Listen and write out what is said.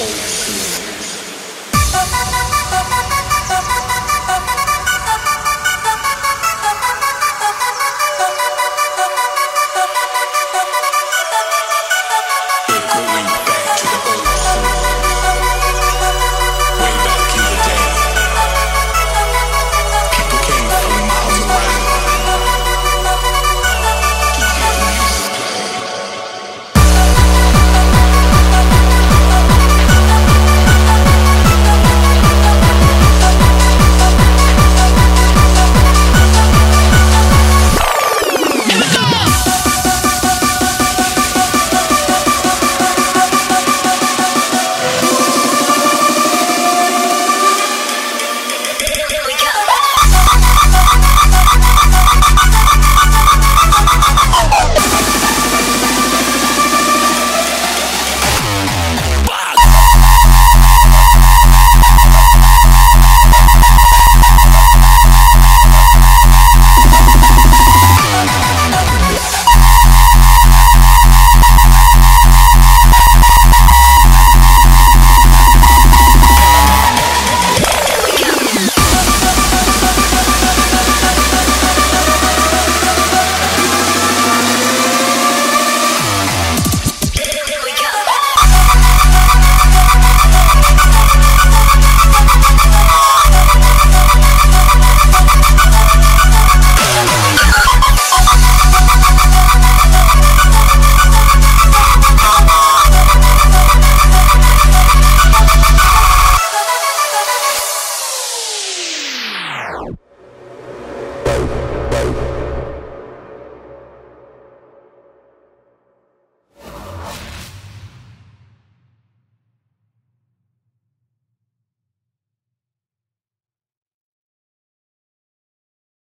old school.